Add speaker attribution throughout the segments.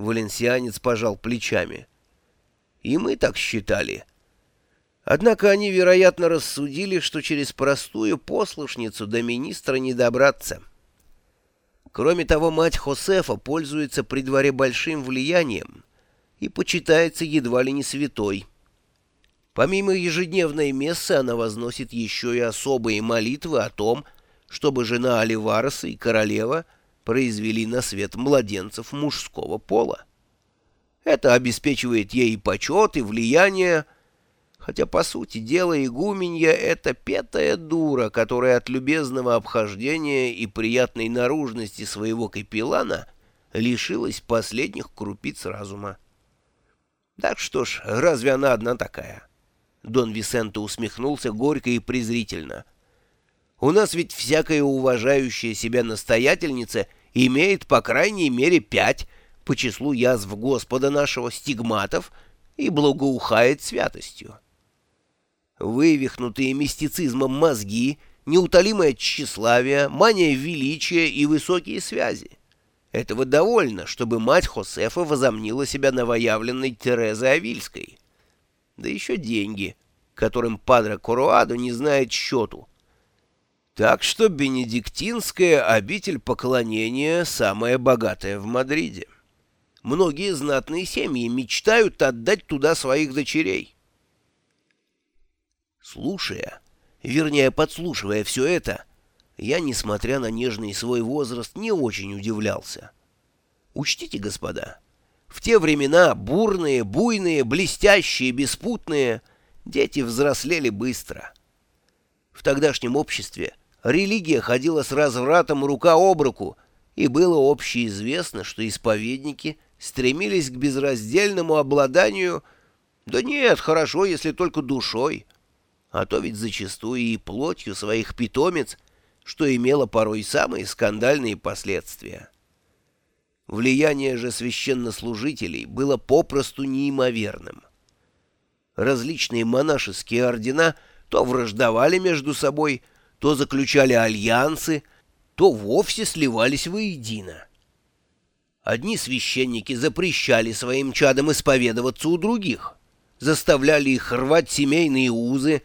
Speaker 1: Валенсианец пожал плечами. И мы так считали. Однако они, вероятно, рассудили, что через простую послушницу до министра не добраться. Кроме того, мать Хосефа пользуется при дворе большим влиянием и почитается едва ли не святой. Помимо ежедневной мессы она возносит еще и особые молитвы о том, чтобы жена Оливареса и королева произвели на свет младенцев мужского пола. Это обеспечивает ей почет и влияние, хотя, по сути дела, игуменья — это петая дура, которая от любезного обхождения и приятной наружности своего капеллана лишилась последних крупиц разума. Так что ж, разве она одна такая? Дон Висенто усмехнулся горько и презрительно. У нас ведь всякая уважающая себя настоятельница имеет по крайней мере пять по числу язв Господа нашего стигматов и благоухает святостью вывихнутые мистицизмом мозги, неутолимое тщеславие, мания величия и высокие связи. Этого довольно, чтобы мать Хосефа возомнила себя новоявленной Терезой Авильской. Да еще деньги, которым Падре Коруадо не знает счету. Так что бенедиктинская обитель поклонения самая богатая в Мадриде. Многие знатные семьи мечтают отдать туда своих дочерей. Слушая, вернее подслушивая все это, я, несмотря на нежный свой возраст, не очень удивлялся. Учтите, господа, в те времена бурные, буйные, блестящие, беспутные дети взрослели быстро. В тогдашнем обществе религия ходила с развратом рука об руку, и было общеизвестно, что исповедники стремились к безраздельному обладанию, да нет, хорошо, если только душой, а то ведь зачастую и плотью своих питомец, что имело порой самые скандальные последствия. Влияние же священнослужителей было попросту неимоверным. Различные монашеские ордена то враждовали между собой, то заключали альянсы, то вовсе сливались воедино. Одни священники запрещали своим чадам исповедоваться у других, заставляли их рвать семейные узы,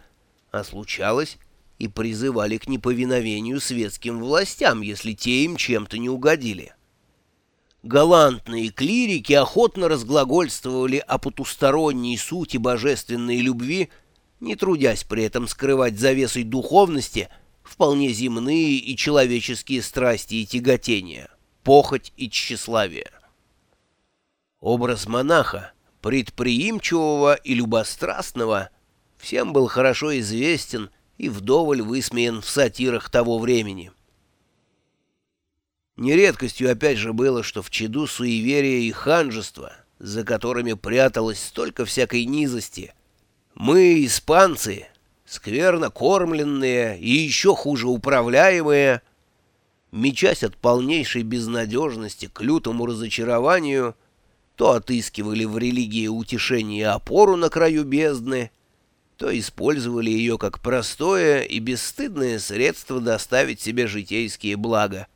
Speaker 1: а случалось и призывали к неповиновению светским властям, если те им чем-то не угодили. Галантные клирики охотно разглагольствовали о потусторонней сути божественной любви, не трудясь при этом скрывать завесой духовности вполне земные и человеческие страсти и тяготения, похоть и тщеславие. Образ монаха, предприимчивого и любострастного – всем был хорошо известен и вдоволь высмеян в сатирах того времени. Нередкостью опять же было, что в чаду суеверия и ханжества, за которыми пряталось столько всякой низости, мы, испанцы, скверно кормленные и еще хуже управляемые, мечась от полнейшей безнадежности к лютому разочарованию, то отыскивали в религии утешение и опору на краю бездны, то использовали ее как простое и бесстыдное средство доставить себе житейские блага.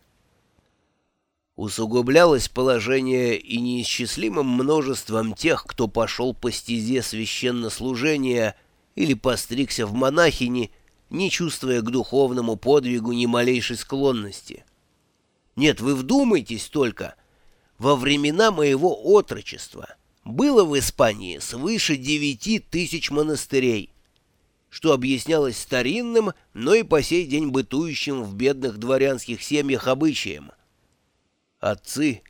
Speaker 1: Усугублялось положение и неисчислимым множеством тех, кто пошел по стезе священнослужения или постригся в монахини, не чувствуя к духовному подвигу ни малейшей склонности. Нет, вы вдумайтесь только, во времена моего отрочества — было в Испании свыше девяти тысяч монастырей, что объяснялось старинным, но и по сей день бытующим в бедных дворянских семьях обычаем. Отцы,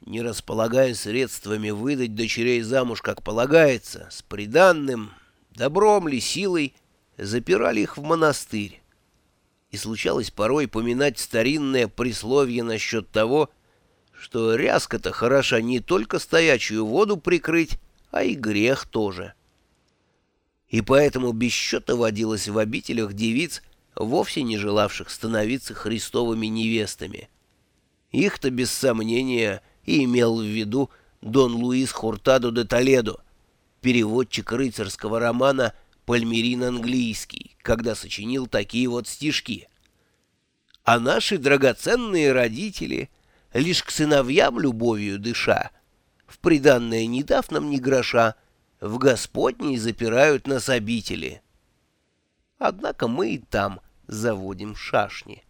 Speaker 1: не располагая средствами выдать дочерей замуж, как полагается, с приданным, добром ли, силой, запирали их в монастырь. И случалось порой поминать старинное присловие насчет того, что ряска-то хороша не только стоячую воду прикрыть, а и грех тоже. И поэтому без счета водилось в обителях девиц, вовсе не желавших становиться христовыми невестами. Их-то, без сомнения, и имел в виду Дон Луис Хуртадо де Толедо, переводчик рыцарского романа «Пальмерин английский», когда сочинил такие вот стишки. А наши драгоценные родители — лишь к сыновьям любовью дыша, в приданное не дав нам ни гроша, в Господней запирают нас обители. Однако мы и там заводим шашни.